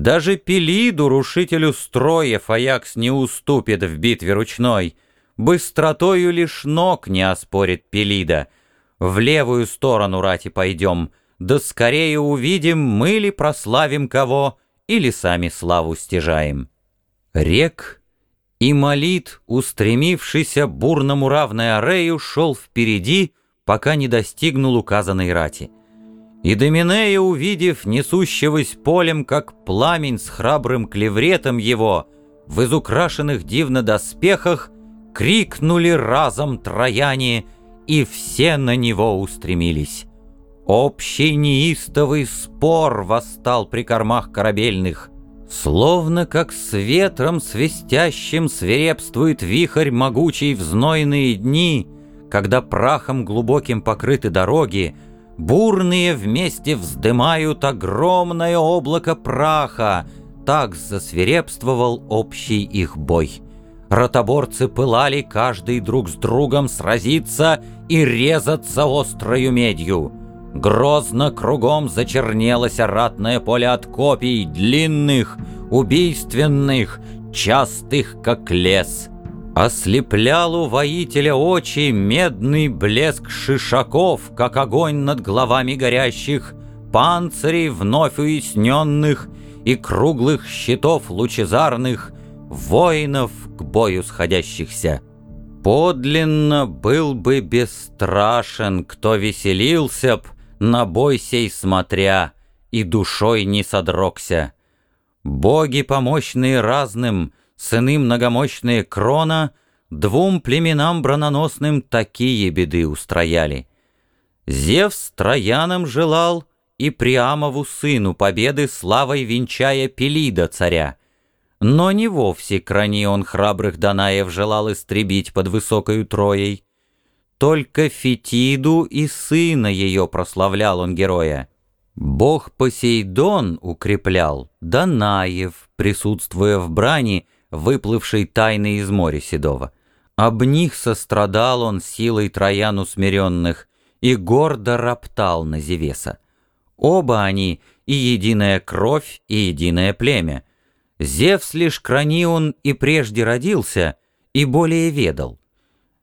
Даже Пелиду, рушителю строев, Аякс не уступит в битве ручной. Быстротою лишь ног не оспорит Пелида. В левую сторону рати пойдем, да скорее увидим, мы ли прославим кого, или сами славу стяжаем. Рек и молит, устремившийся бурному равной Арею, шел впереди, пока не достигнул указанной рати. И Доминея, увидев несущегося полем, как пламень с храбрым клевретом его, в изукрашенных дивно доспехах, крикнули разом трояне, и все на него устремились. Общий неистовый спор восстал при кормах корабельных, Словно как с ветром свистящим свирепствует вихрь могучий в знойные дни, Когда прахом глубоким покрыты дороги, Бурные вместе вздымают огромное облако праха, Так засвирепствовал общий их бой. Ротоборцы пылали каждый друг с другом сразиться и резаться острою медью. Грозно кругом зачернелось ратное поле от копий, длинных, убийственных, частых, как лес — Ослеплял у воителя очи медный блеск шишаков, Как огонь над головами горящих, Панцирей вновь уясненных И круглых щитов лучезарных, Воинов к бою сходящихся. Подлинно был бы бесстрашен, Кто веселился б, на бой сей смотря, И душой не содрогся. Боги помощные разным — сыны многомощные Крона, двум племенам брононосным такие беды устрояли. Зевс Троянам желал и Приамову сыну победы славой венчая Пелида царя. Но не вовсе крани он храбрых Данаев желал истребить под высокою Троей. Только Фетиду и сына ее прославлял он героя. Бог Посейдон укреплял Данаев, присутствуя в брани, выплывший тайны из моря седого. Об них сострадал он силой троян усмиренных и гордо роптал на Зевеса. Оба они и единая кровь, и единое племя. Зевс лишь кранион и прежде родился, и более ведал.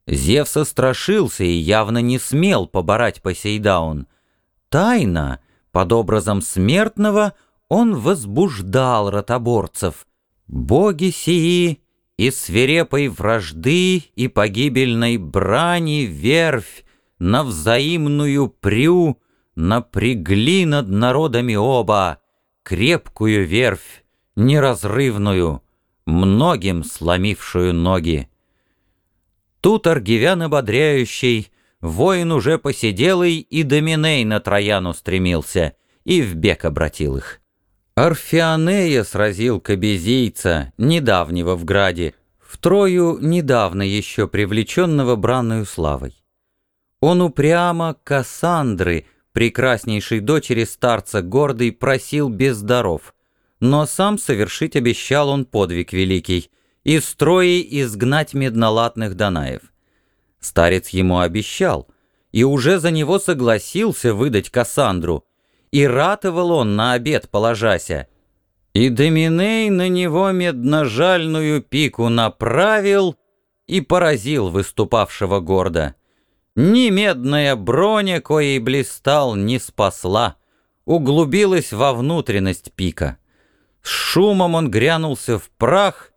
Зевса страшился и явно не смел поборать Посейдаун. Тайно, под образом смертного, он возбуждал ротоборцев, Боги сии и свирепой вражды и погибельной брани верфь на взаимную прю напрягли над народами оба крепкую верфь, неразрывную, многим сломившую ноги. Тут Аргивян ободряющий, воин уже посиделый и Доминей на Трояну стремился, и в бег обратил их. Орфеонея сразил кабезийца, недавнего в граде, втрою недавно еще привлеченного бранную славой. Он упрямо Кассандры, прекраснейшей дочери старца гордый, просил без даров, но сам совершить обещал он подвиг великий, из строи изгнать меднолатных Данаев. Старец ему обещал, и уже за него согласился выдать Кассандру, и ратовал он на обед положася. И Доминей на него медножальную пику направил и поразил выступавшего гордо. Ни медная броня, коей блистал, не спасла, углубилась во внутренность пика. С шумом он грянулся в прах,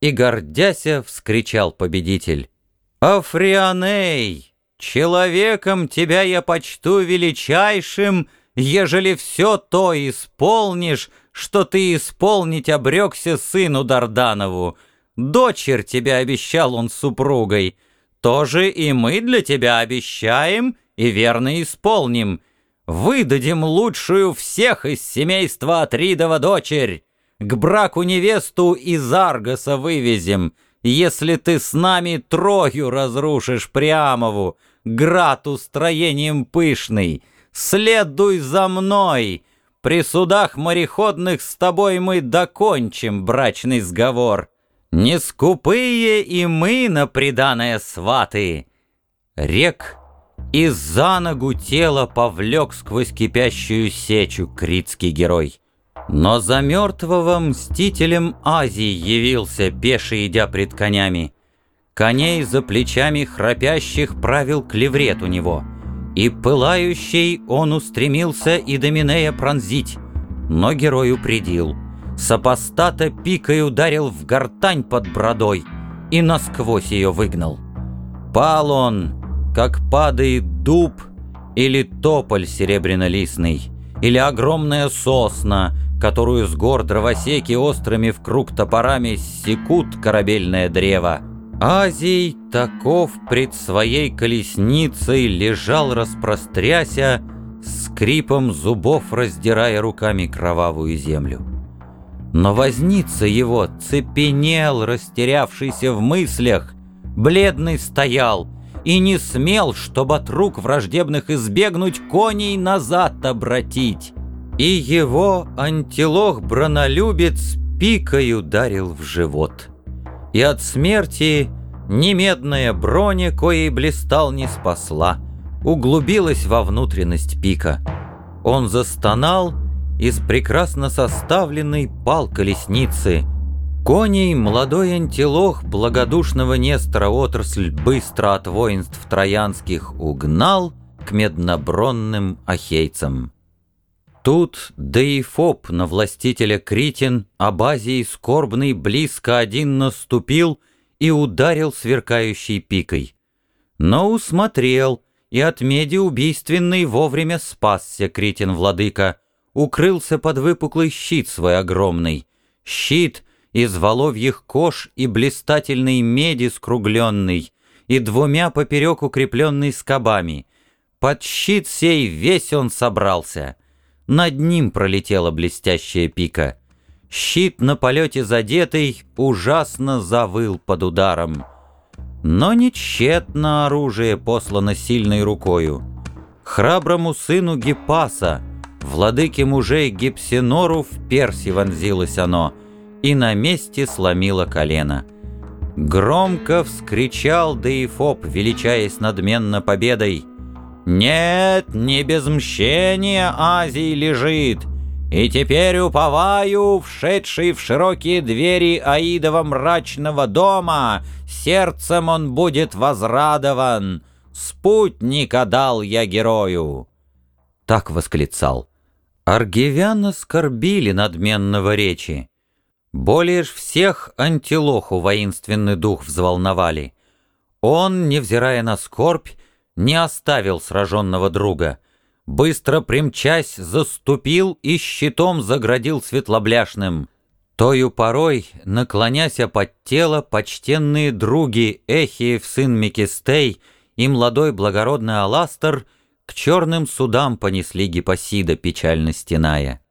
и, гордяся, вскричал победитель. «Африаней, человеком тебя я почту величайшим, — ежели все то исполнишь, что ты исполнить обрекся сыну Дарданову. Дочерь тебя обещал он супругой. Тоже и мы для тебя обещаем и верно исполним. Выдадим лучшую всех из семейства Атридова дочерь. К браку невесту из Аргоса вывезем, если ты с нами Трою разрушишь Приамову, град устроением пышный» следуй за мной. При судах мореходных с тобой мы докончим брачный сговор. Не скупые и мы на преданное сваты. Рек и за ногу тело повлек сквозь кипящую сечу критский герой. Но за мертвого мстителем Азии явился, пеший идя пред конями. Коней за плечами храпящих правил клеврет у него, и пылающий он устремился и Доминея пронзить, но герой упредил. Сопостата пикой ударил в гортань под бродой и насквозь ее выгнал. Пал он, как падает дуб или тополь серебряно-листный, или огромная сосна, которую с гор дровосеки острыми в круг топорами секут корабельное древо. Азий таков пред своей колесницей лежал распростряся, скрипом зубов раздирая руками кровавую землю. Но возница его цепенел, растерявшийся в мыслях, бледный стоял и не смел, чтобы от рук враждебных избегнуть, коней назад обратить. И его антилох-бронолюбец пикой ударил в живот. И от смерти немедная броня, коей блистал, не спасла, углубилась во внутренность пика. Он застонал, из прекрасно составленной пал колесницы. Коней молодой антилох благодушного Нестора отрасль быстро от воинств троянских угнал к меднобронным ахейцам. Тут Деифоб на властителя Критин, Абазии скорбный близко один наступил и ударил сверкающей пикой. Но усмотрел, и от меди убийственной вовремя спасся Критин владыка, укрылся под выпуклый щит свой огромный. Щит из воловьих кож и блистательной меди скругленный, и двумя поперек укрепленный скобами. Под щит сей весь он собрался — над ним пролетела блестящая пика. Щит на полете задетый ужасно завыл под ударом. Но не тщетно оружие послано сильной рукою. Храброму сыну Гипаса, владыке мужей Гипсинору, в перси вонзилось оно, и на месте сломило колено. Громко вскричал Деифоб, величаясь надменно победой — нет, не без мщения Азии лежит, и теперь уповаю, вшедший в широкие двери Аидова мрачного дома, сердцем он будет возрадован. Спутника дал я герою. Так восклицал. Аргивян оскорбили надменного речи. Более ж всех антилоху воинственный дух взволновали. Он, невзирая на скорбь, не оставил сраженного друга. Быстро примчась, заступил и щитом заградил светлобляшным. Тою порой, наклоняся под тело, почтенные други Эхиев сын Микистей и молодой благородный Аластер к черным судам понесли Гипосида, печально стеная.